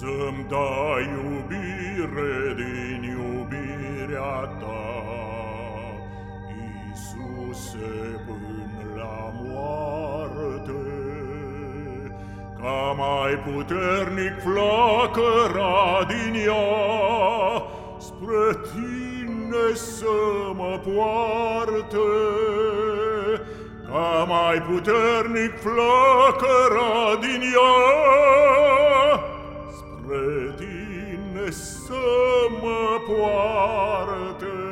Să-mi dai iubire din iubirea ta, Iisuse, până la moarte, Ca mai puternic flacăra din ea, Spre tine să mă poarte, Ca mai puternic flacăra din ea, pe tine să mă poarte.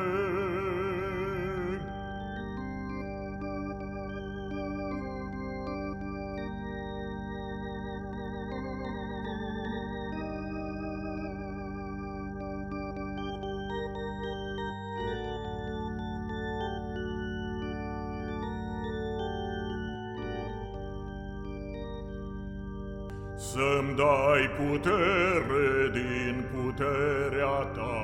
Să-mi dai putere din puterea ta,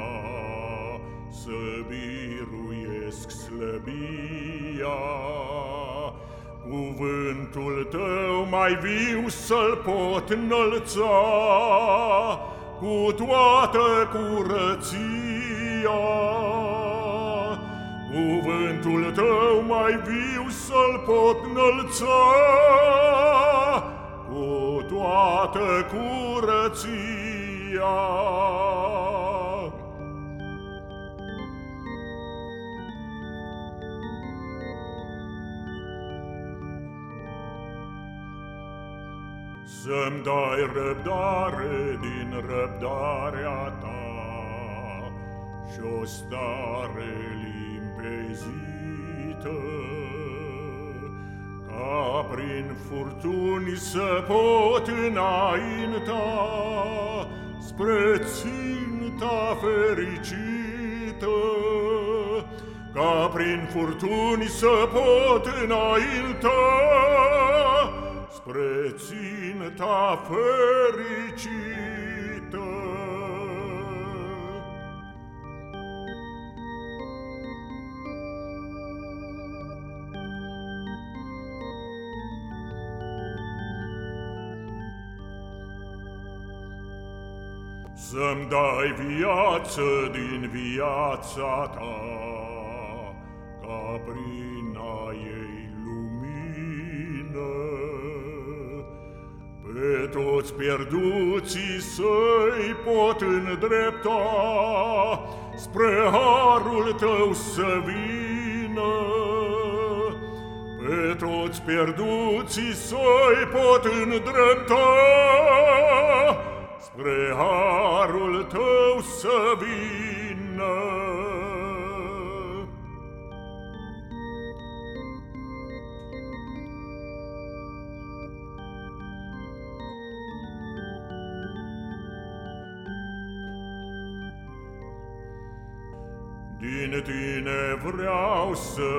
Să biruiesc slăbia. Cuvântul tău mai viu să-l pot înălța, Cu toată curăția. Cuvântul tău mai viu să-l pot înălța, toată curăția. Să-mi dai răbdare din răbdarea ta Și o stare limpezită ca prin furtuni se pot înainta spre ținta fericită. Ca prin furtuni se pot înainta spre ținta fericită. Să-mi dai viață din viața ta, Ca prin a ei lumină, Pe toți pierduții să-i pot îndrepta, Spre harul tău să vină. Pe toți pierduții să-i pot îndrepta, Spre harul tău să vină. Din tine vreau să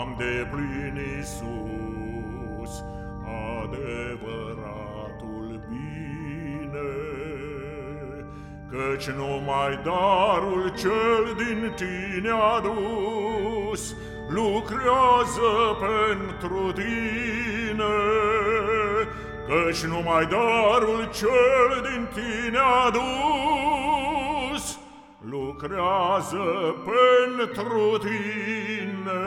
am de plin Iisus, adevăratul Căci numai darul cel din tine adus Lucrează pentru tine, Căci numai darul cel din tine adus lucrează pentru tine.